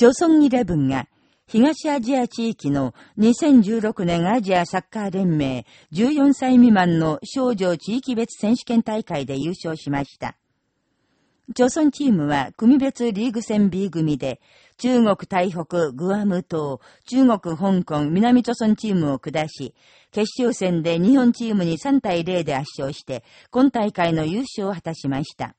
朝鮮イレブンが、東アジア地域の2016年アジアサッカー連盟14歳未満の少女地域別選手権大会で優勝しました。朝鮮チームは組別リーグ戦 B 組で、中国台北、グアム島、中国香港、南朝鮮チームを下し、決勝戦で日本チームに3対0で圧勝して、今大会の優勝を果たしました。